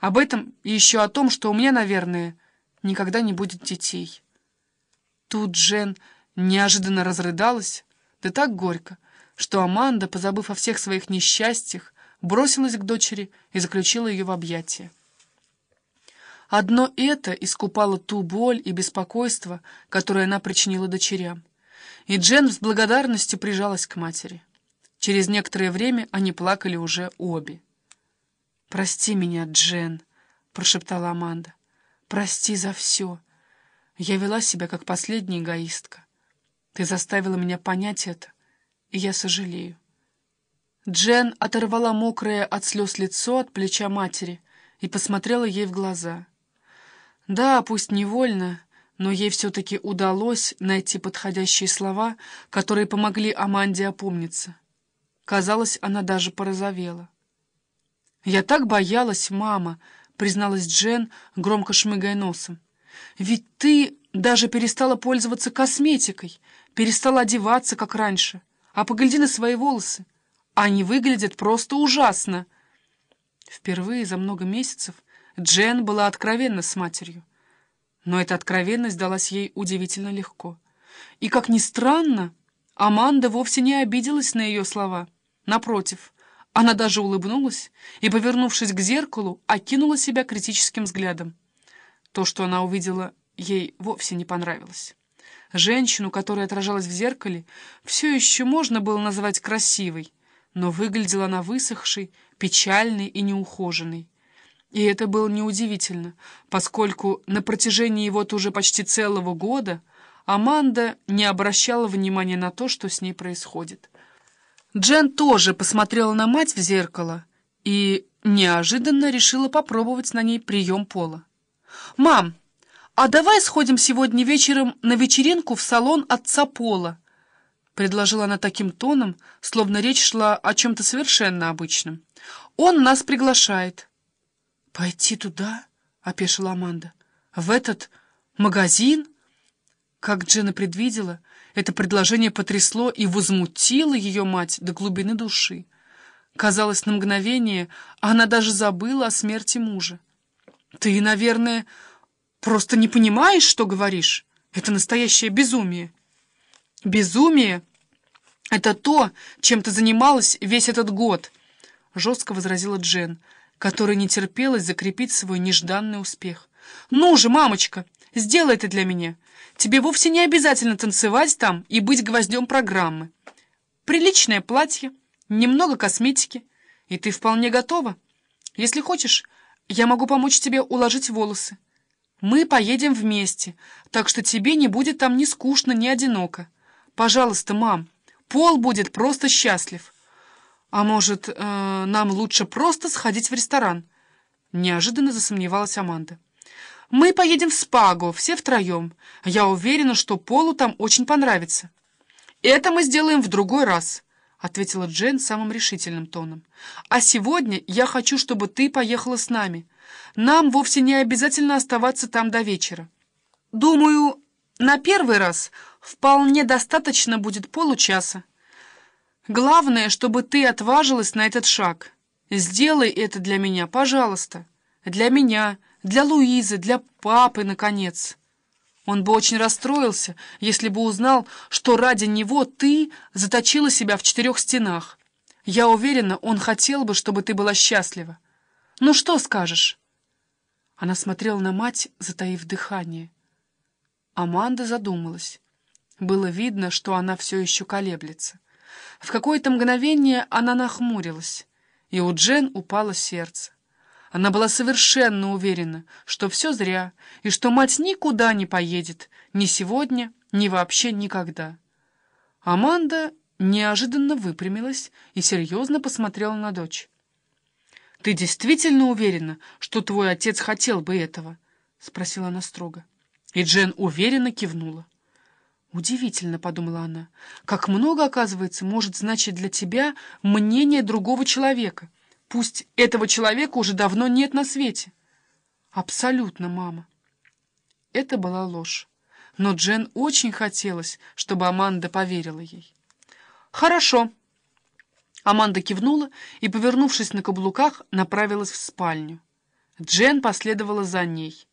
Об этом и еще о том, что у меня, наверное, никогда не будет детей. Тут Джен неожиданно разрыдалась, да так горько, что Аманда, позабыв о всех своих несчастьях, бросилась к дочери и заключила ее в объятия. Одно это искупало ту боль и беспокойство, которое она причинила дочерям. И Джен с благодарностью прижалась к матери. Через некоторое время они плакали уже обе. «Прости меня, Джен», — прошептала Аманда. «Прости за все. Я вела себя как последняя эгоистка. Ты заставила меня понять это, и я сожалею». Джен оторвала мокрое от слез лицо от плеча матери и посмотрела ей в глаза — да, пусть невольно, но ей все-таки удалось найти подходящие слова, которые помогли Аманде опомниться. Казалось, она даже порозовела. «Я так боялась, мама», — призналась Джен, громко шмыгая носом. «Ведь ты даже перестала пользоваться косметикой, перестала одеваться, как раньше. А погляди на свои волосы. Они выглядят просто ужасно». Впервые за много месяцев Джен была откровенна с матерью. Но эта откровенность далась ей удивительно легко. И, как ни странно, Аманда вовсе не обиделась на ее слова. Напротив, она даже улыбнулась и, повернувшись к зеркалу, окинула себя критическим взглядом. То, что она увидела, ей вовсе не понравилось. Женщину, которая отражалась в зеркале, все еще можно было назвать красивой, но выглядела она высохшей, печальной и неухоженной. И это было неудивительно, поскольку на протяжении вот уже почти целого года Аманда не обращала внимания на то, что с ней происходит. Джен тоже посмотрела на мать в зеркало и неожиданно решила попробовать на ней прием пола. «Мам, а давай сходим сегодня вечером на вечеринку в салон отца Пола?» предложила она таким тоном, словно речь шла о чем-то совершенно обычном. «Он нас приглашает». «Пойти туда?» — опешила Аманда. «В этот магазин?» Как Джена предвидела, это предложение потрясло и возмутило ее мать до глубины души. Казалось, на мгновение она даже забыла о смерти мужа. «Ты, наверное, просто не понимаешь, что говоришь? Это настоящее безумие». «Безумие — это то, чем ты занималась весь этот год», — жестко возразила Джен, — которой не терпелось закрепить свой нежданный успех. «Ну же, мамочка, сделай это для меня. Тебе вовсе не обязательно танцевать там и быть гвоздем программы. Приличное платье, немного косметики, и ты вполне готова. Если хочешь, я могу помочь тебе уложить волосы. Мы поедем вместе, так что тебе не будет там ни скучно, ни одиноко. Пожалуйста, мам, Пол будет просто счастлив». «А может, э, нам лучше просто сходить в ресторан?» Неожиданно засомневалась Аманда. «Мы поедем в Спагу, все втроем. Я уверена, что Полу там очень понравится». «Это мы сделаем в другой раз», — ответила Джен самым решительным тоном. «А сегодня я хочу, чтобы ты поехала с нами. Нам вовсе не обязательно оставаться там до вечера. Думаю, на первый раз вполне достаточно будет получаса. Главное, чтобы ты отважилась на этот шаг. Сделай это для меня, пожалуйста. Для меня, для Луизы, для папы, наконец. Он бы очень расстроился, если бы узнал, что ради него ты заточила себя в четырех стенах. Я уверена, он хотел бы, чтобы ты была счастлива. Ну что скажешь?» Она смотрела на мать, затаив дыхание. Аманда задумалась. Было видно, что она все еще колеблется. В какое-то мгновение она нахмурилась, и у Джен упало сердце. Она была совершенно уверена, что все зря, и что мать никуда не поедет, ни сегодня, ни вообще никогда. Аманда неожиданно выпрямилась и серьезно посмотрела на дочь. «Ты действительно уверена, что твой отец хотел бы этого?» — спросила она строго. И Джен уверенно кивнула. «Удивительно», — подумала она, — «как много, оказывается, может значить для тебя мнение другого человека. Пусть этого человека уже давно нет на свете». «Абсолютно, мама». Это была ложь, но Джен очень хотелось, чтобы Аманда поверила ей. «Хорошо». Аманда кивнула и, повернувшись на каблуках, направилась в спальню. Джен последовала за ней.